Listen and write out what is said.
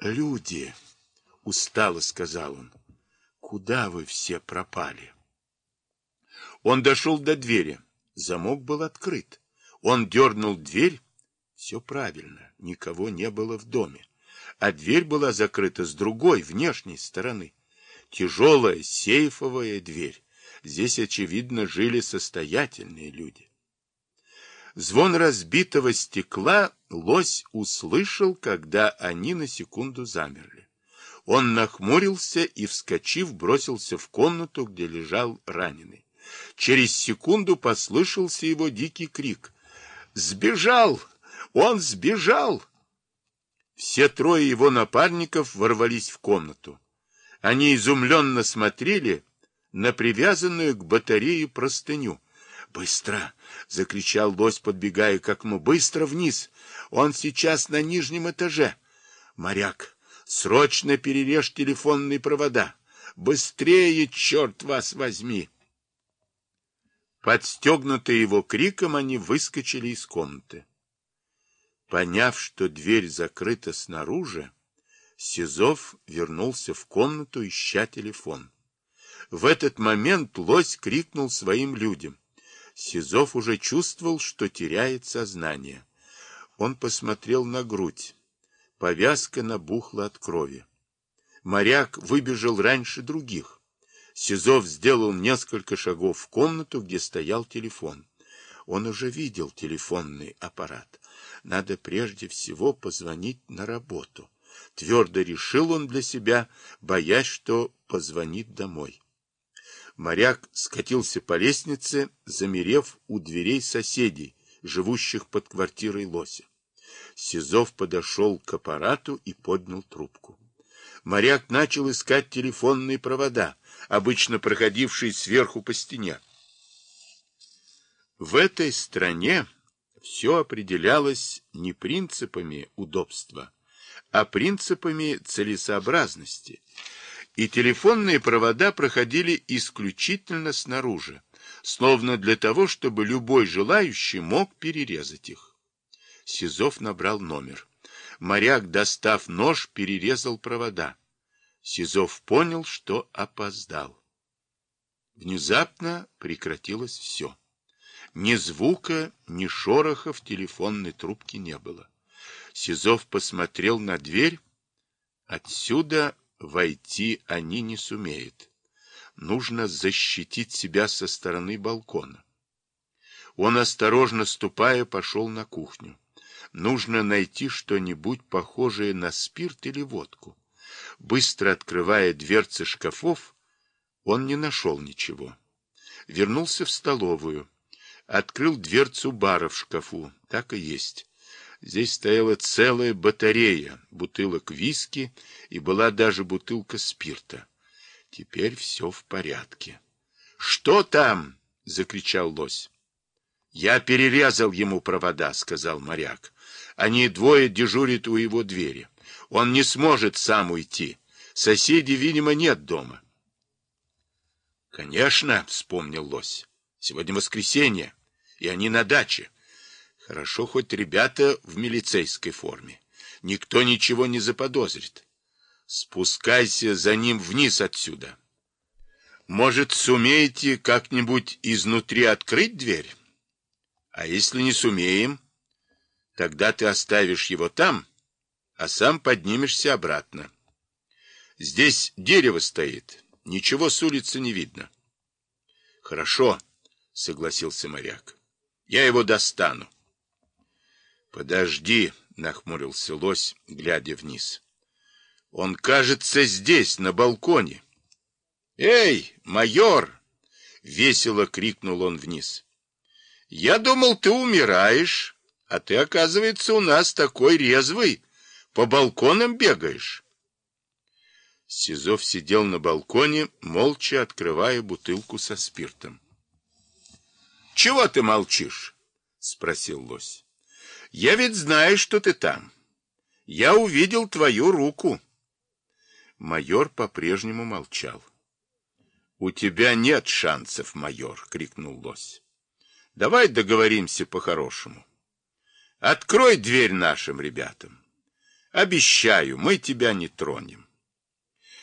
Люди, устало сказал он, куда вы все пропали? Он дошел до двери. Замок был открыт. Он дернул дверь. Все правильно, никого не было в доме. А дверь была закрыта с другой, внешней стороны. Тяжелая сейфовая дверь. Здесь, очевидно, жили состоятельные люди. Звон разбитого стекла лось услышал, когда они на секунду замерли. Он нахмурился и, вскочив, бросился в комнату, где лежал раненый. Через секунду послышался его дикий крик. «Сбежал! Он сбежал!» Все трое его напарников ворвались в комнату. Они изумленно смотрели на привязанную к батарее простыню. «Быстро!» — закричал лось, подбегая к окну. «Быстро вниз! Он сейчас на нижнем этаже!» «Моряк, срочно перережь телефонные провода! Быстрее, черт вас возьми!» Подстегнутые его криком, они выскочили из комнаты. Поняв, что дверь закрыта снаружи, Сизов вернулся в комнату, ища телефон. В этот момент лось крикнул своим людям. Сизов уже чувствовал, что теряет сознание. Он посмотрел на грудь. Повязка набухла от крови. Моряк выбежал раньше других. Сизов сделал несколько шагов в комнату, где стоял телефон. Он уже видел телефонный аппарат. Надо прежде всего позвонить на работу. Твердо решил он для себя, боясь, что позвонит домой. Моряк скатился по лестнице, замерев у дверей соседей, живущих под квартирой Лося. Сизов подошел к аппарату и поднял трубку. Моряк начал искать телефонные провода, обычно проходившие сверху по стене. В этой стране все определялось не принципами удобства, а принципами целесообразности, и телефонные провода проходили исключительно снаружи, словно для того, чтобы любой желающий мог перерезать их. Сизов набрал номер. Моряк, достав нож, перерезал провода. Сизов понял, что опоздал. Внезапно прекратилось все. Ни звука, ни шороха в телефонной трубке не было. Сизов посмотрел на дверь. Отсюда войти они не сумеют. Нужно защитить себя со стороны балкона. Он, осторожно ступая, пошел на кухню. Нужно найти что-нибудь похожее на спирт или водку. Быстро открывая дверцы шкафов, он не нашел ничего. Вернулся в столовую. Открыл дверцу бара в шкафу. Так и есть. Здесь стояла целая батарея бутылок виски и была даже бутылка спирта. Теперь все в порядке. — Что там? — закричал лось. — Я перерезал ему провода, — сказал моряк. Они двое дежурят у его двери. Он не сможет сам уйти. Соседей, видимо, нет дома. — Конечно, — вспомнил лось. — Сегодня воскресенье, и они на даче. Хорошо, хоть ребята в милицейской форме. Никто ничего не заподозрит. Спускайся за ним вниз отсюда. Может, сумеете как-нибудь изнутри открыть дверь? А если не сумеем, тогда ты оставишь его там, а сам поднимешься обратно. Здесь дерево стоит, ничего с улицы не видно. Хорошо, согласился моряк. Я его достану. Подожди, нахмурился лось, глядя вниз. Он, кажется, здесь, на балконе. Эй, майор! Весело крикнул он вниз. Я думал, ты умираешь, а ты, оказывается, у нас такой резвый. По балконам бегаешь. Сизов сидел на балконе, молча открывая бутылку со спиртом. — Чего ты молчишь? — спросил лось. Я ведь знаю, что ты там. Я увидел твою руку. Майор по-прежнему молчал. — У тебя нет шансов, майор, — крикнул лось. — Давай договоримся по-хорошему. Открой дверь нашим ребятам. Обещаю, мы тебя не тронем.